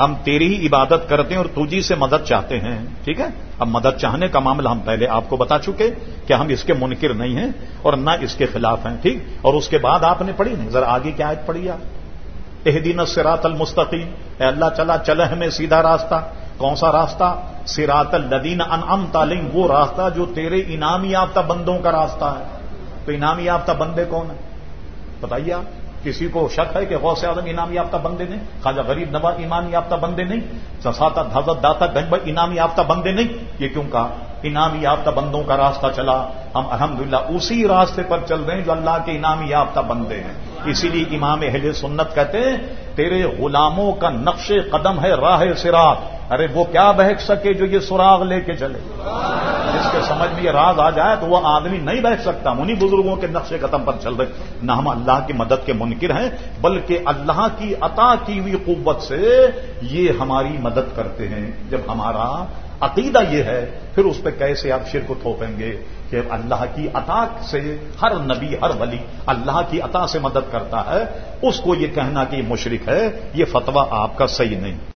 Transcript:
ہم تیری ہی عبادت کرتے ہیں اور تجھی سے مدد چاہتے ہیں۔ ٹھیک ہے؟ اب مدد چاہنے کا معاملہ ہم پہلے آپ کو بتا چکے کہ ہم اس کے منکر نہیں ہیں اور نہ اس کے خلاف ہیں، ٹھیک؟ اور اس کے بعد آپ نے پڑھی نہیں۔ ذرا آگے کیا آیت پڑھی آپ۔ اہدین سرات المستقیم۔ اے اللہ، چلا چل ہمیں سیدھا راستہ۔ کون سا راستہ؟ سرات الدین انعام تعلیم وہ راستہ جو تیرے انعامی یافتہ بندوں کا راستہ ہے۔ تو انعامی یافتہ بندے کون ہیں؟ بتائیے آپ۔ کسی کو شک ہے کہ غوث اعظم انعام یافتہ بندے نہیں؟ خواجہ غریب نواز ایمان یافتہ بندے نہیں؟ سساتا حضرت داتا گنج انعام یافتہ بندے نہیں؟ یہ کیوں کہا؟ انعام یافتہ بندوں کا راستہ چلا۔ ہم الحمدللہ اسی راستے پر چل رہے ہیں جو اللہ کے انعام یافتہ بندے ہیں۔ اسی لیے امام اہل سنت کہتے ہیں، تیرے غلاموں کا نقش قدم ہے راہ سراغ ارے وہ کیا بہک سکے جو یہ سراغ لے کے چلے؟ جس کے سمجھ میں یہ راز آ جائے تو وہ آدمی نہیں بیٹھ سکتا۔ انہیں بزرگوں کے نقش قدم پر چل رہے۔ نہ ہم اللہ کی مدد کے منکر ہیں، بلکہ اللہ کی عطا کی ہوئی قوت سے یہ ہماری مدد کرتے ہیں۔ جب ہمارا عقیدہ یہ ہے، پھر اس پہ کیسے آپ شرک تھوپیں گے؟ کہ اللہ کی عطا سے ہر نبی، ہر ولی اللہ کی عطا سے مدد کرتا ہے، اس کو یہ کہنا کہ یہ مشرک ہے، یہ فتویٰ آپ کا صحیح نہیں۔